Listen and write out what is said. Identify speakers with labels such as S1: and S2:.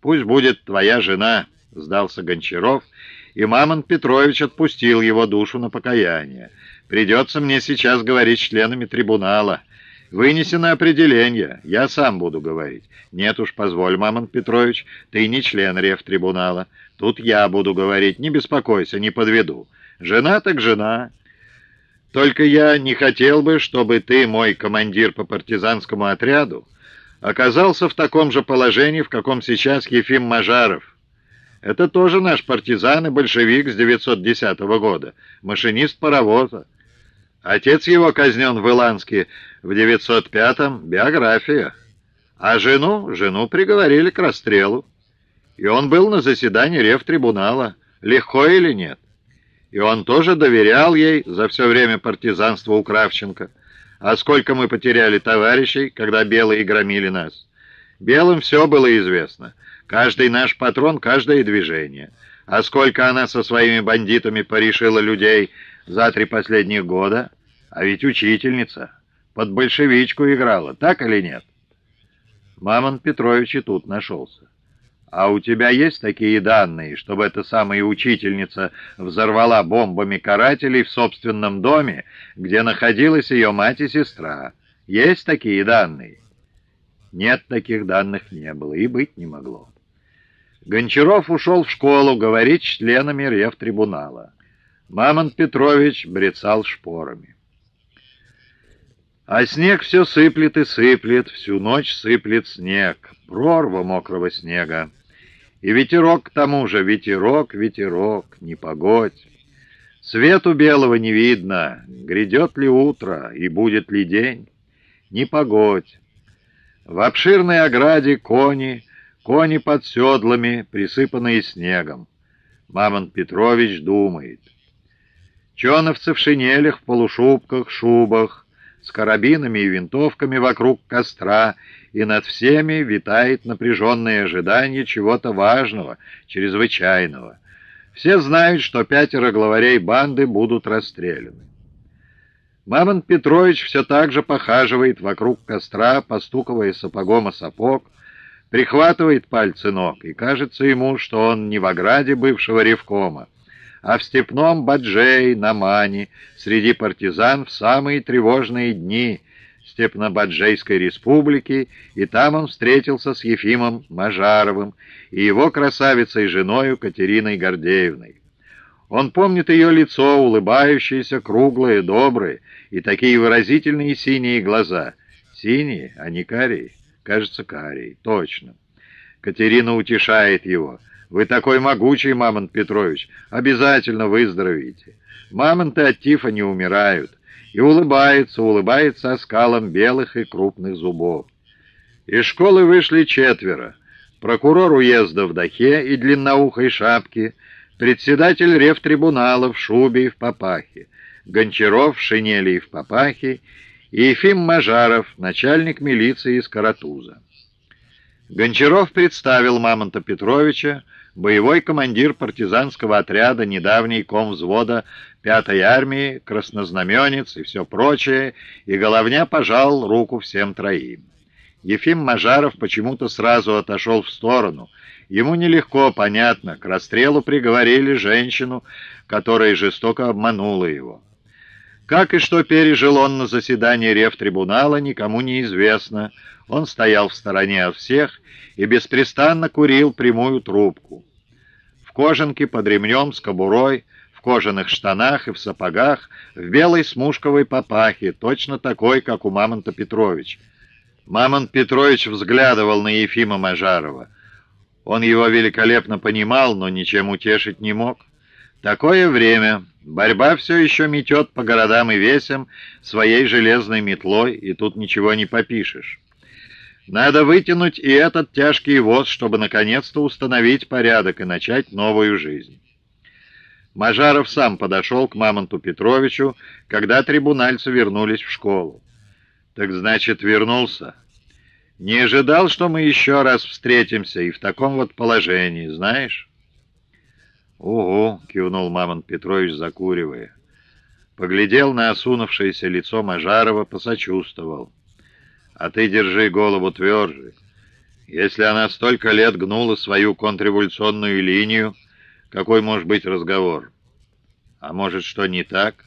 S1: Пусть будет твоя жена, сдался Гончаров, и Мамонт Петрович отпустил его душу на покаяние. Придется мне сейчас говорить членами трибунала. Вынесено определение, я сам буду говорить. Нет уж, позволь, Мамонт Петрович, ты не член рефтрибунала. Тут я буду говорить, не беспокойся, не подведу. Жена так жена. Только я не хотел бы, чтобы ты, мой командир по партизанскому отряду, оказался в таком же положении, в каком сейчас Ефим Мажаров. Это тоже наш партизан и большевик с 910 года, машинист паровоза. Отец его казнен в Иланске в 905-м, биография. А жену, жену приговорили к расстрелу. И он был на заседании рефтрибунала. Легко или нет? И он тоже доверял ей за все время партизанства у Кравченко. А сколько мы потеряли товарищей, когда белые громили нас? Белым все было известно. Каждый наш патрон, каждое движение. А сколько она со своими бандитами порешила людей за три последних года? А ведь учительница под большевичку играла, так или нет? Мамон Петрович и тут нашелся. А у тебя есть такие данные, чтобы эта самая учительница взорвала бомбами карателей в собственном доме, где находилась ее мать и сестра? Есть такие данные? Нет, таких данных не было и быть не могло. Гончаров ушел в школу говорить с членами ревтрибунала. Мамонт Петрович брецал шпорами. А снег все сыплет и сыплет, всю ночь сыплет снег, прорва мокрого снега. И ветерок к тому же, ветерок, ветерок, не погодь. Свету белого не видно, грядет ли утро и будет ли день, не погодь. В обширной ограде кони, кони под седлами, присыпанные снегом. Мамонт Петрович думает. Чоновцы в шинелях, в полушубках, шубах, с карабинами и винтовками вокруг костра, и над всеми витает напряженное ожидание чего-то важного, чрезвычайного. Все знают, что пятеро главарей банды будут расстреляны. Мамонт Петрович все так же похаживает вокруг костра, постуковая сапогом о сапог, прихватывает пальцы ног, и кажется ему, что он не в ограде бывшего ревкома, а в степном Баджей, на Мане, среди партизан в самые тревожные дни Степно-Баджейской республики, и там он встретился с Ефимом Мажаровым и его красавицей-женою Катериной Гордеевной. Он помнит ее лицо, улыбающееся, круглое, доброе, и такие выразительные синие глаза. Синие, а не карие. Кажется, карие. Точно. Катерина утешает его. Вы такой могучий, Мамонт Петрович. Обязательно выздоровеете. Мамонты от тифа не умирают. И улыбается, улыбается оскалом белых и крупных зубов. Из школы вышли четверо. Прокурор уезда в дахе и длинноухой шапке, председатель рефтрибунала в шубе и в папахе, Гончаров в шинели и в папахе, и Ефим Мажаров, начальник милиции из Каратуза. Гончаров представил Мамонта Петровича, боевой командир партизанского отряда, недавний ком взвода пятой армии, краснознаменец и все прочее, и головня пожал руку всем троим. Ефим Мажаров почему-то сразу отошел в сторону. Ему нелегко, понятно, к расстрелу приговорили женщину, которая жестоко обманула его. Как и что пережил он на заседании рефтрибунала, никому не известно. Он стоял в стороне от всех и беспрестанно курил прямую трубку. Кожанке под ремнем с кобурой, в кожаных штанах и в сапогах, в белой смушковой папахе, точно такой, как у Мамонта Петрович. Мамонт Петрович взглядывал на Ефима Мажарова. Он его великолепно понимал, но ничем утешить не мог. Такое время. Борьба все еще метет по городам и весям своей железной метлой, и тут ничего не попишешь. Надо вытянуть и этот тяжкий воз, чтобы наконец-то установить порядок и начать новую жизнь. Мажаров сам подошел к Мамонту Петровичу, когда трибунальцы вернулись в школу. «Так значит, вернулся?» «Не ожидал, что мы еще раз встретимся и в таком вот положении, знаешь?» «Угу», — кивнул Мамонт Петрович, закуривая. Поглядел на осунувшееся лицо Мажарова, посочувствовал. «А ты держи голову тверже. Если она столько лет гнула свою контрреволюционную линию, какой может быть разговор? А может, что не так?